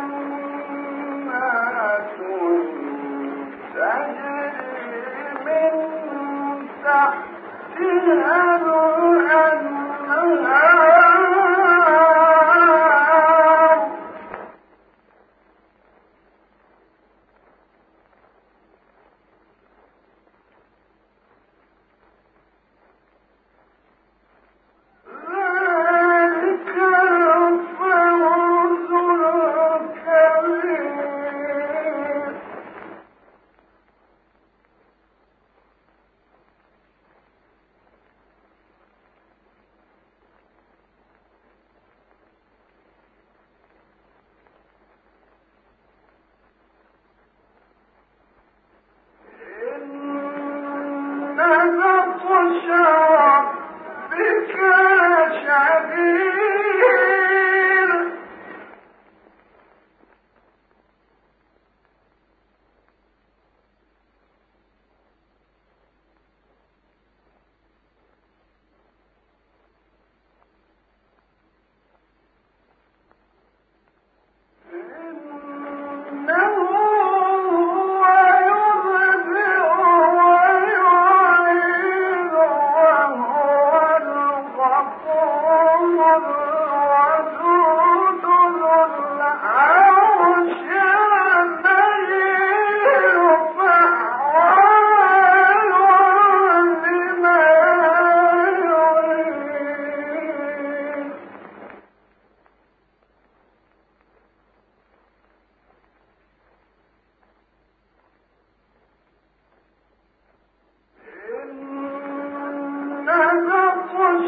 Thank you.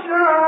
شَاءَ